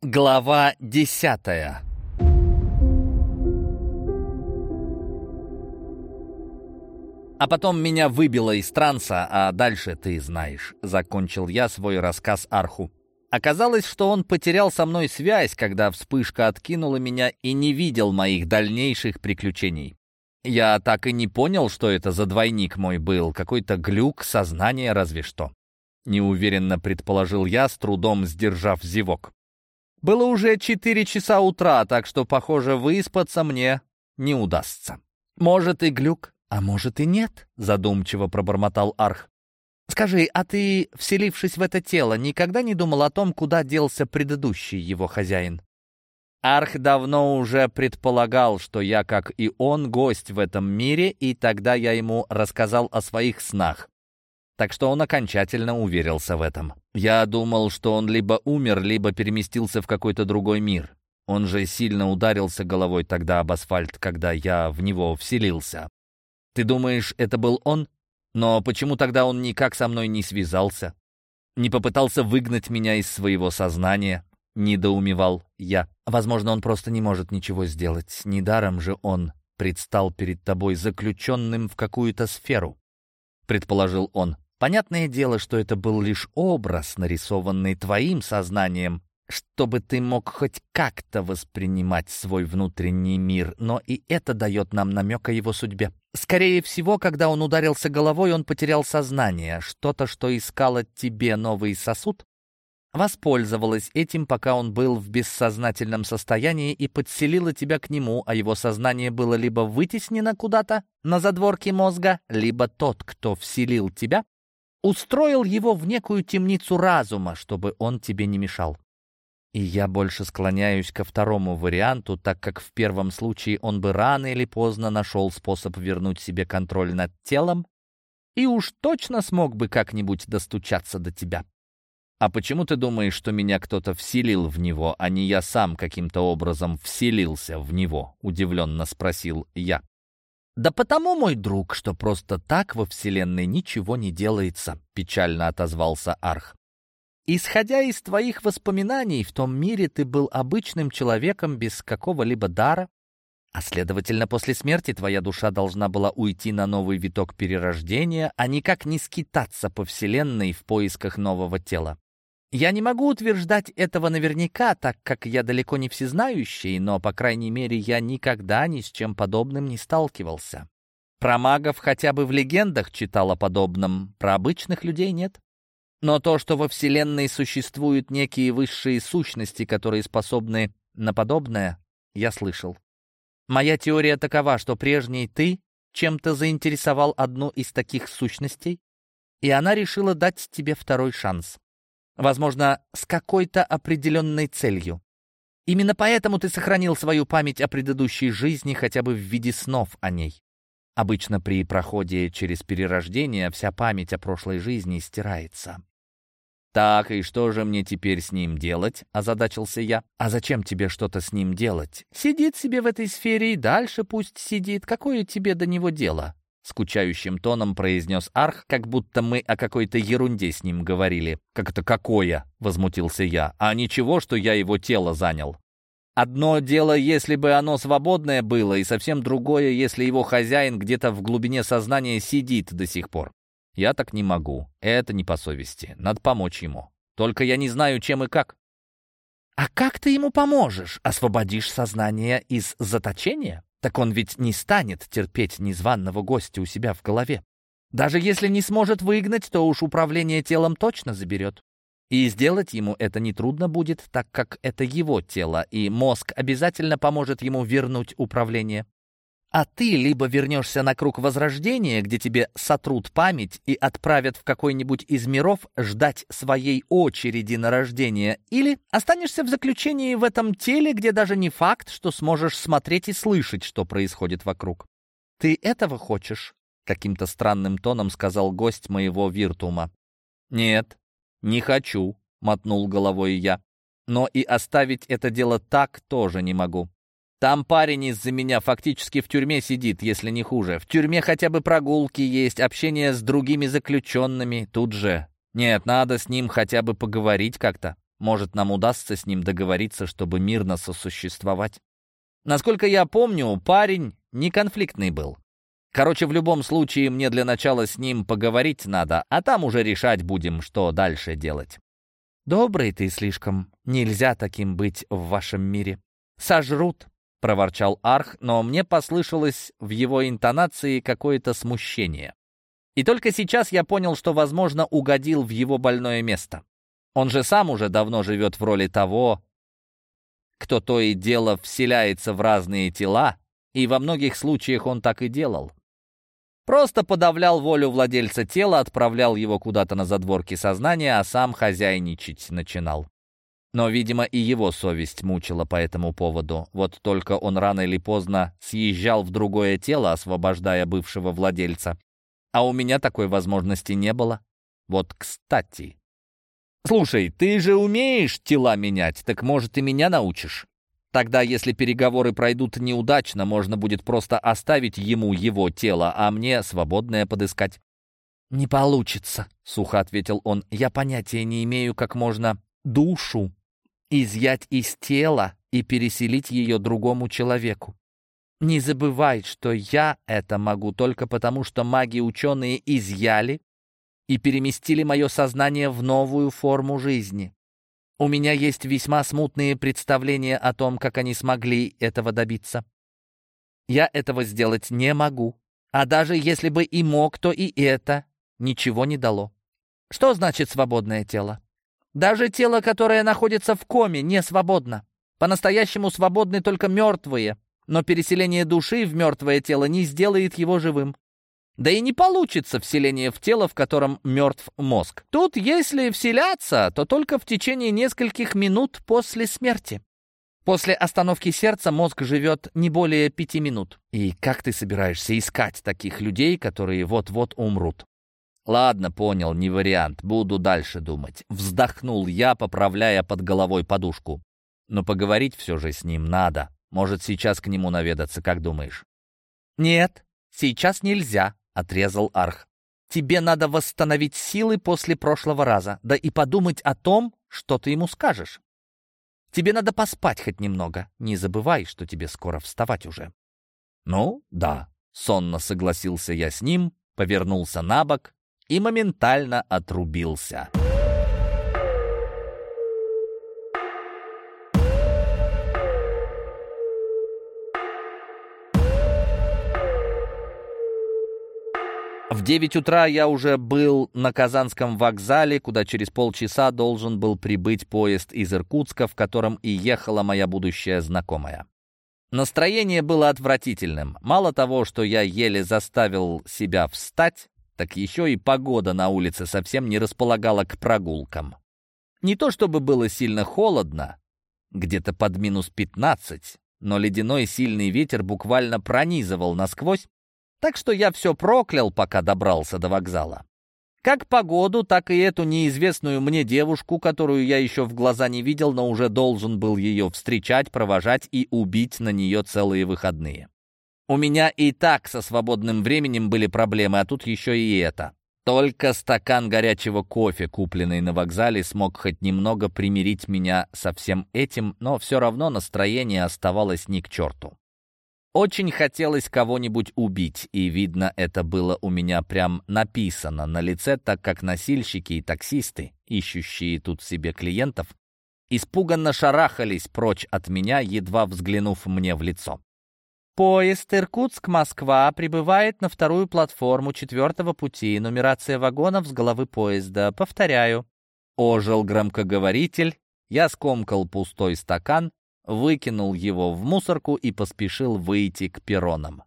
Глава десятая А потом меня выбило из транса, а дальше ты знаешь. Закончил я свой рассказ Арху. Оказалось, что он потерял со мной связь, когда вспышка откинула меня и не видел моих дальнейших приключений. Я так и не понял, что это за двойник мой был, какой-то глюк сознания разве что. Неуверенно предположил я, с трудом сдержав зевок. Было уже четыре часа утра, так что, похоже, выспаться мне не удастся. «Может, и глюк, а может, и нет», — задумчиво пробормотал Арх. «Скажи, а ты, вселившись в это тело, никогда не думал о том, куда делся предыдущий его хозяин?» Арх давно уже предполагал, что я, как и он, гость в этом мире, и тогда я ему рассказал о своих снах. Так что он окончательно уверился в этом. Я думал, что он либо умер, либо переместился в какой-то другой мир. Он же сильно ударился головой тогда об асфальт, когда я в него вселился. Ты думаешь, это был он? Но почему тогда он никак со мной не связался? Не попытался выгнать меня из своего сознания? Недоумевал я. Возможно, он просто не может ничего сделать. Недаром же он предстал перед тобой заключенным в какую-то сферу, предположил он. Понятное дело, что это был лишь образ, нарисованный твоим сознанием, чтобы ты мог хоть как-то воспринимать свой внутренний мир, но и это дает нам намек о его судьбе. Скорее всего, когда он ударился головой, он потерял сознание. Что-то, что искало тебе новый сосуд, воспользовалась этим, пока он был в бессознательном состоянии и подселила тебя к нему, а его сознание было либо вытеснено куда-то на задворке мозга, либо тот, кто вселил тебя, устроил его в некую темницу разума, чтобы он тебе не мешал. И я больше склоняюсь ко второму варианту, так как в первом случае он бы рано или поздно нашел способ вернуть себе контроль над телом и уж точно смог бы как-нибудь достучаться до тебя. «А почему ты думаешь, что меня кто-то вселил в него, а не я сам каким-то образом вселился в него?» — удивленно спросил я. «Да потому, мой друг, что просто так во Вселенной ничего не делается», — печально отозвался Арх. «Исходя из твоих воспоминаний, в том мире ты был обычным человеком без какого-либо дара, а следовательно, после смерти твоя душа должна была уйти на новый виток перерождения, а никак не скитаться по Вселенной в поисках нового тела. Я не могу утверждать этого наверняка, так как я далеко не всезнающий, но, по крайней мере, я никогда ни с чем подобным не сталкивался. Про магов хотя бы в легендах читал о подобном, про обычных людей нет. Но то, что во Вселенной существуют некие высшие сущности, которые способны на подобное, я слышал. Моя теория такова, что прежний ты чем-то заинтересовал одну из таких сущностей, и она решила дать тебе второй шанс. Возможно, с какой-то определенной целью. Именно поэтому ты сохранил свою память о предыдущей жизни хотя бы в виде снов о ней. Обычно при проходе через перерождение вся память о прошлой жизни стирается. «Так, и что же мне теперь с ним делать?» — озадачился я. «А зачем тебе что-то с ним делать? Сидит себе в этой сфере и дальше пусть сидит. Какое тебе до него дело?» Скучающим тоном произнес Арх, как будто мы о какой-то ерунде с ним говорили. «Как это какое?» — возмутился я. «А ничего, что я его тело занял?» Одно дело, если бы оно свободное было, и совсем другое, если его хозяин где-то в глубине сознания сидит до сих пор. Я так не могу. Это не по совести. Надо помочь ему. Только я не знаю, чем и как. А как ты ему поможешь? Освободишь сознание из заточения? Так он ведь не станет терпеть незваного гостя у себя в голове. Даже если не сможет выгнать, то уж управление телом точно заберет. И сделать ему это нетрудно будет, так как это его тело, и мозг обязательно поможет ему вернуть управление. А ты либо вернешься на круг возрождения, где тебе сотрут память и отправят в какой-нибудь из миров ждать своей очереди на рождение, или останешься в заключении в этом теле, где даже не факт, что сможешь смотреть и слышать, что происходит вокруг. «Ты этого хочешь?» — каким-то странным тоном сказал гость моего виртума. «Нет, не хочу», — мотнул головой я. «Но и оставить это дело так тоже не могу. Там парень из-за меня фактически в тюрьме сидит, если не хуже. В тюрьме хотя бы прогулки есть, общение с другими заключенными тут же. Нет, надо с ним хотя бы поговорить как-то. Может, нам удастся с ним договориться, чтобы мирно сосуществовать? Насколько я помню, парень не конфликтный был. Короче, в любом случае, мне для начала с ним поговорить надо, а там уже решать будем, что дальше делать. «Добрый ты слишком. Нельзя таким быть в вашем мире. Сожрут», — проворчал Арх, но мне послышалось в его интонации какое-то смущение. И только сейчас я понял, что, возможно, угодил в его больное место. Он же сам уже давно живет в роли того, кто то и дело вселяется в разные тела, и во многих случаях он так и делал. Просто подавлял волю владельца тела, отправлял его куда-то на задворки сознания, а сам хозяйничать начинал. Но, видимо, и его совесть мучила по этому поводу. Вот только он рано или поздно съезжал в другое тело, освобождая бывшего владельца. А у меня такой возможности не было. Вот кстати. «Слушай, ты же умеешь тела менять, так, может, и меня научишь?» Тогда, если переговоры пройдут неудачно, можно будет просто оставить ему его тело, а мне свободное подыскать. «Не получится», — сухо ответил он. «Я понятия не имею, как можно душу изъять из тела и переселить ее другому человеку. Не забывай, что я это могу только потому, что маги-ученые изъяли и переместили мое сознание в новую форму жизни. У меня есть весьма смутные представления о том, как они смогли этого добиться. Я этого сделать не могу. А даже если бы и мог, то и это ничего не дало. Что значит свободное тело? Даже тело, которое находится в коме, не свободно. По-настоящему свободны только мертвые, но переселение души в мертвое тело не сделает его живым. Да и не получится вселение в тело, в котором мертв мозг. Тут, если вселяться, то только в течение нескольких минут после смерти. После остановки сердца мозг живет не более пяти минут. И как ты собираешься искать таких людей, которые вот-вот умрут? Ладно, понял, не вариант. Буду дальше думать. Вздохнул я, поправляя под головой подушку. Но поговорить все же с ним надо. Может, сейчас к нему наведаться, как думаешь? Нет, сейчас нельзя, отрезал Арх. «Тебе надо восстановить силы после прошлого раза, да и подумать о том, что ты ему скажешь. Тебе надо поспать хоть немного. Не забывай, что тебе скоро вставать уже». «Ну, да», — сонно согласился я с ним, повернулся на бок и моментально отрубился. В 9 утра я уже был на Казанском вокзале, куда через полчаса должен был прибыть поезд из Иркутска, в котором и ехала моя будущая знакомая. Настроение было отвратительным. Мало того, что я еле заставил себя встать, так еще и погода на улице совсем не располагала к прогулкам. Не то чтобы было сильно холодно, где-то под минус 15, но ледяной сильный ветер буквально пронизывал насквозь, так что я все проклял, пока добрался до вокзала. Как погоду, так и эту неизвестную мне девушку, которую я еще в глаза не видел, но уже должен был ее встречать, провожать и убить на нее целые выходные. У меня и так со свободным временем были проблемы, а тут еще и это. Только стакан горячего кофе, купленный на вокзале, смог хоть немного примирить меня со всем этим, но все равно настроение оставалось ни к черту. Очень хотелось кого-нибудь убить, и, видно, это было у меня прям написано на лице, так как носильщики и таксисты, ищущие тут себе клиентов, испуганно шарахались прочь от меня, едва взглянув мне в лицо. Поезд Иркутск-Москва прибывает на вторую платформу четвертого пути. Нумерация вагонов с головы поезда. Повторяю. Ожил громкоговоритель. Я скомкал пустой стакан выкинул его в мусорку и поспешил выйти к перронам.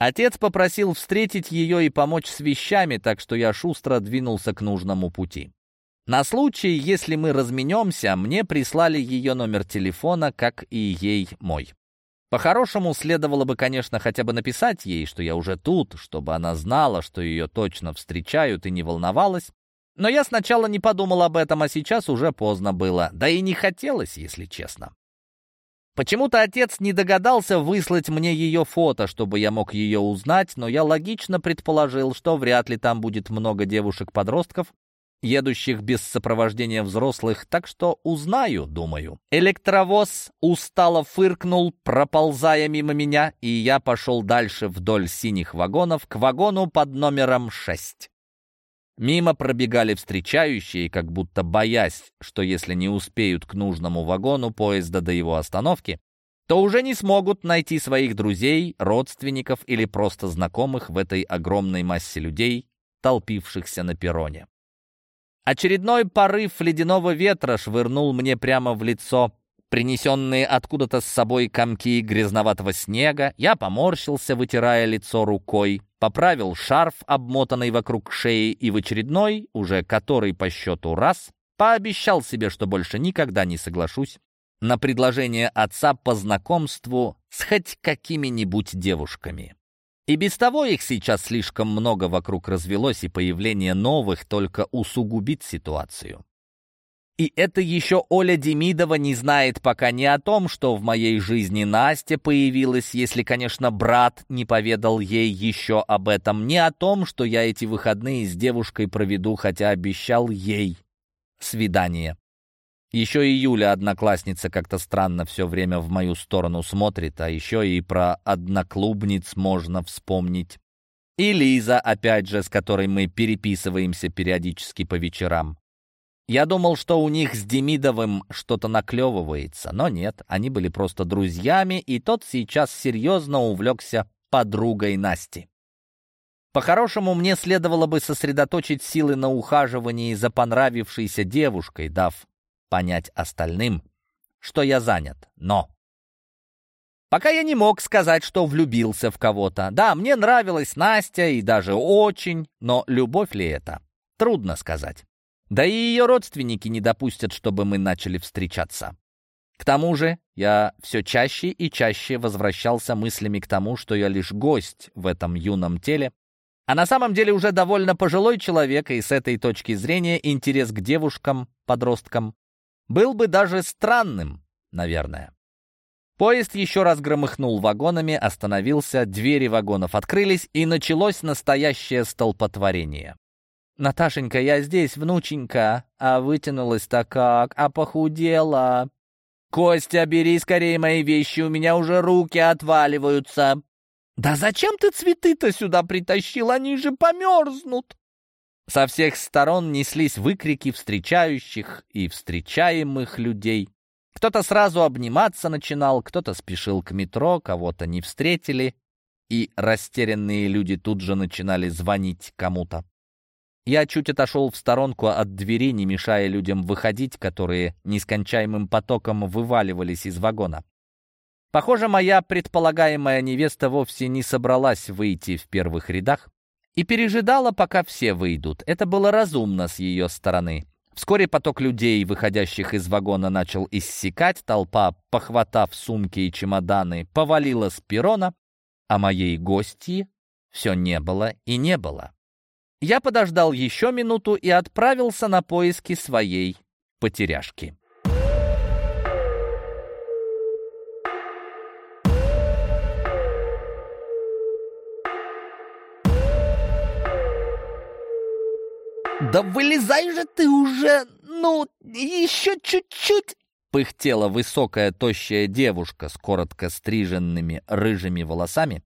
Отец попросил встретить ее и помочь с вещами, так что я шустро двинулся к нужному пути. На случай, если мы разменемся, мне прислали ее номер телефона, как и ей мой. По-хорошему, следовало бы, конечно, хотя бы написать ей, что я уже тут, чтобы она знала, что ее точно встречают и не волновалась. Но я сначала не подумал об этом, а сейчас уже поздно было. Да и не хотелось, если честно. Почему-то отец не догадался выслать мне ее фото, чтобы я мог ее узнать, но я логично предположил, что вряд ли там будет много девушек-подростков, едущих без сопровождения взрослых, так что узнаю, думаю. Электровоз устало фыркнул, проползая мимо меня, и я пошел дальше вдоль синих вагонов к вагону под номером 6. Мимо пробегали встречающие, как будто боясь, что если не успеют к нужному вагону поезда до его остановки, то уже не смогут найти своих друзей, родственников или просто знакомых в этой огромной массе людей, толпившихся на перроне. Очередной порыв ледяного ветра швырнул мне прямо в лицо. Принесенные откуда-то с собой комки грязноватого снега, я поморщился, вытирая лицо рукой, поправил шарф, обмотанный вокруг шеи, и в очередной, уже который по счету раз, пообещал себе, что больше никогда не соглашусь на предложение отца по знакомству с хоть какими-нибудь девушками. И без того их сейчас слишком много вокруг развелось, и появление новых только усугубит ситуацию. И это еще Оля Демидова не знает пока ни о том, что в моей жизни Настя появилась, если, конечно, брат не поведал ей еще об этом, ни о том, что я эти выходные с девушкой проведу, хотя обещал ей свидание. Еще и Юля, одноклассница, как-то странно все время в мою сторону смотрит, а еще и про одноклубниц можно вспомнить. И Лиза, опять же, с которой мы переписываемся периодически по вечерам. Я думал, что у них с Демидовым что-то наклевывается, но нет, они были просто друзьями, и тот сейчас серьезно увлекся подругой Насти. По-хорошему, мне следовало бы сосредоточить силы на ухаживании за понравившейся девушкой, дав понять остальным, что я занят. Но пока я не мог сказать, что влюбился в кого-то. Да, мне нравилась Настя и даже очень, но любовь ли это? Трудно сказать. Да и ее родственники не допустят, чтобы мы начали встречаться. К тому же я все чаще и чаще возвращался мыслями к тому, что я лишь гость в этом юном теле, а на самом деле уже довольно пожилой человек, и с этой точки зрения интерес к девушкам, подросткам был бы даже странным, наверное. Поезд еще раз громыхнул вагонами, остановился, двери вагонов открылись, и началось настоящее столпотворение. «Наташенька, я здесь, внученька, а вытянулась-то как, а похудела!» «Костя, бери скорее мои вещи, у меня уже руки отваливаются!» «Да зачем ты цветы-то сюда притащил? Они же померзнут!» Со всех сторон неслись выкрики встречающих и встречаемых людей. Кто-то сразу обниматься начинал, кто-то спешил к метро, кого-то не встретили, и растерянные люди тут же начинали звонить кому-то. Я чуть отошел в сторонку от двери, не мешая людям выходить, которые нескончаемым потоком вываливались из вагона. Похоже, моя предполагаемая невеста вовсе не собралась выйти в первых рядах, и пережидала, пока все выйдут. Это было разумно с ее стороны. Вскоре поток людей, выходящих из вагона, начал иссякать, толпа, похватав сумки и чемоданы, повалила с перрона, а моей гости все не было и не было. Я подождал еще минуту и отправился на поиски своей потеряшки. «Да вылезай же ты уже! Ну, еще чуть-чуть!» Пыхтела высокая, тощая девушка с коротко стриженными рыжими волосами,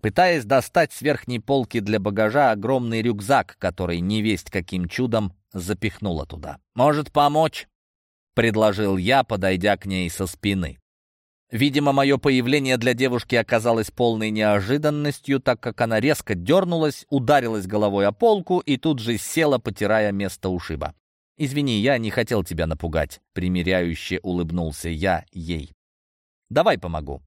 пытаясь достать с верхней полки для багажа огромный рюкзак, который невесть каким чудом запихнула туда. «Может помочь?» — предложил я, подойдя к ней со спины. Видимо, мое появление для девушки оказалось полной неожиданностью, так как она резко дернулась, ударилась головой о полку и тут же села, потирая место ушиба. «Извини, я не хотел тебя напугать», — примиряюще улыбнулся я ей. «Давай помогу».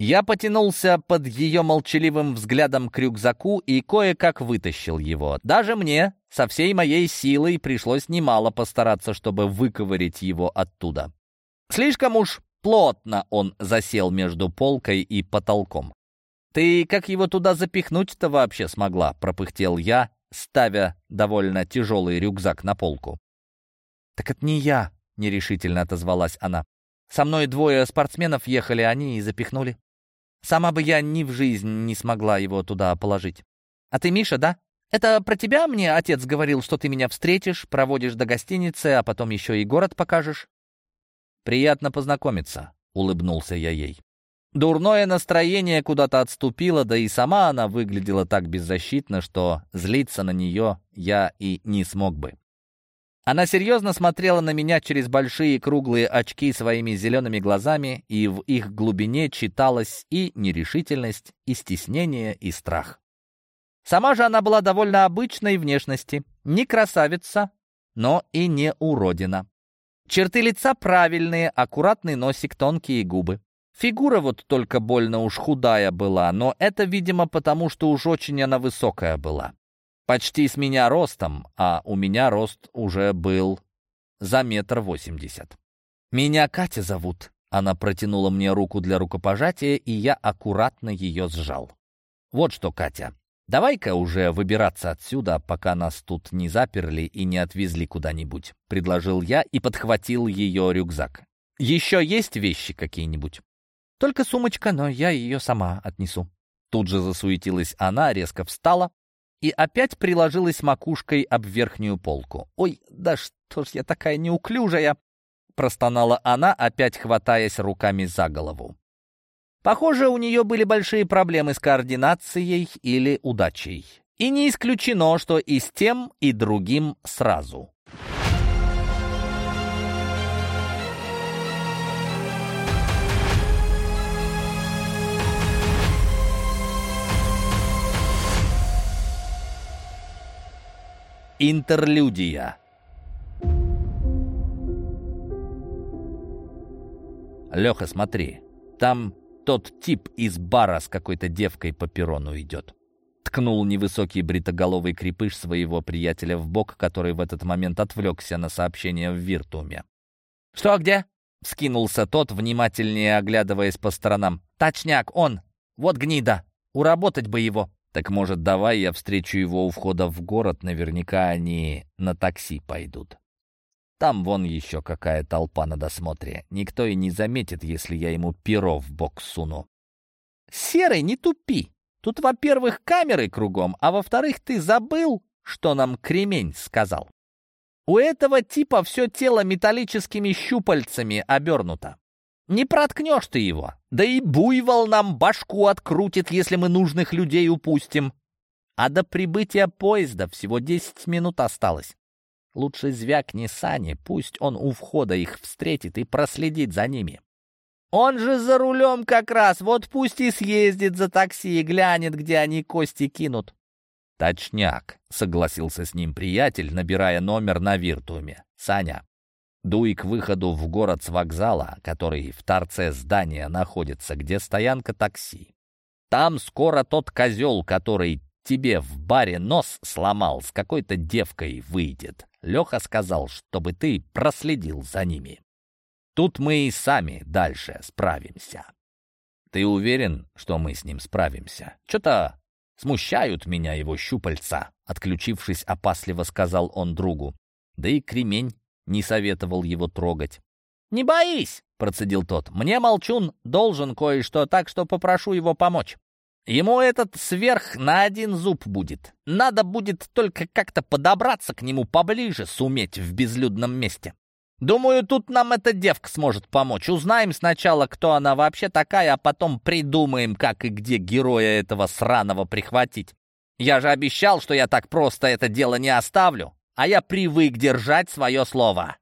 Я потянулся под ее молчаливым взглядом к рюкзаку и кое-как вытащил его. Даже мне, со всей моей силой, пришлось немало постараться, чтобы выковырять его оттуда. Слишком уж Плотно он засел между полкой и потолком. «Ты как его туда запихнуть-то вообще смогла?» — пропыхтел я, ставя довольно тяжелый рюкзак на полку. «Так это не я», — нерешительно отозвалась она. «Со мной двое спортсменов ехали, они и запихнули. Сама бы я ни в жизнь не смогла его туда положить. А ты Миша, да? «Это про тебя мне отец говорил, что ты меня встретишь, проводишь до гостиницы, а потом еще и город покажешь?» «Приятно познакомиться», — улыбнулся я ей. Дурное настроение куда-то отступило, да и сама она выглядела так беззащитно, что злиться на нее я и не смог бы. Она серьезно смотрела на меня через большие круглые очки своими зелеными глазами, и в их глубине читалась и нерешительность, и стеснение, и страх. Сама же она была довольно обычной внешности, не красавица, но и не уродина. Черты лица правильные, аккуратный носик, тонкие губы. Фигура вот только больно уж худая была, но это, видимо, потому что уж очень она высокая была. Почти с меня ростом, а у меня рост уже был за метр восемьдесят. «Меня Катя зовут». Она протянула мне руку для рукопожатия, и я аккуратно ее сжал. «Вот что, Катя, давай-ка уже выбираться отсюда, пока нас тут не заперли и не отвезли куда-нибудь», — предложил я и подхватил ее рюкзак. «Еще есть вещи какие-нибудь?» «Только сумочка, но я ее сама отнесу». Тут же засуетилась она, резко встала, и опять приложилась макушкой об верхнюю полку. «Ой, да что ж я такая неуклюжая!» простонала она, опять хватаясь руками за голову. Похоже, у нее были большие проблемы с координацией или удачей. И не исключено, что и с тем, и другим сразу. Интерлюдия. Леха, смотри, там тот тип из бара с какой-то девкой по перрону идет. Ткнул невысокий бритоголовый крепыш своего приятеля в бок, который в этот момент отвлекся на сообщение в Виртуме. «Что, где?» — вскинулся тот, внимательнее оглядываясь по сторонам. «Точняк, он! Вот гнида! Уработать бы его!» Так может, давай я встречу его у входа в город, наверняка они на такси пойдут. Там вон еще какая толпа на досмотре. Никто и не заметит, если я ему перо в бок суну. Серый, не тупи. Тут, во-первых, камеры кругом, а во-вторых, ты забыл, что нам кремень сказал. У этого типа все тело металлическими щупальцами обернуто. Не проткнешь ты его. Да и буйвол нам башку открутит, если мы нужных людей упустим. А до прибытия поезда всего десять минут осталось. Лучше звякни сани, пусть он у входа их встретит и проследит за ними. Он же за рулем как раз, вот пусть и съездит за такси и глянет, где они кости кинут. «Точняк», — согласился с ним приятель, набирая номер на Виртуме. «Саня, Дуй к выходу в город с вокзала, который в торце здания находится, где стоянка такси. Там скоро тот козел, который тебе в баре нос сломал, с какой-то девкой выйдет. Леха сказал, чтобы ты проследил за ними. Тут мы и сами дальше справимся. Ты уверен, что мы с ним справимся? Что-то смущают меня его щупальца, отключившись опасливо, сказал он другу. Да и кремень не советовал его трогать. «Не боись!» — процедил тот. «Мне, Молчун, должен кое-что, так что попрошу его помочь. Ему этот сверх на один зуб будет. Надо будет только как-то подобраться к нему поближе, суметь в безлюдном месте. Думаю, тут нам эта девка сможет помочь. Узнаем сначала, кто она вообще такая, а потом придумаем, как и где героя этого сраного прихватить. Я же обещал, что я так просто это дело не оставлю а я привык держать свое слово.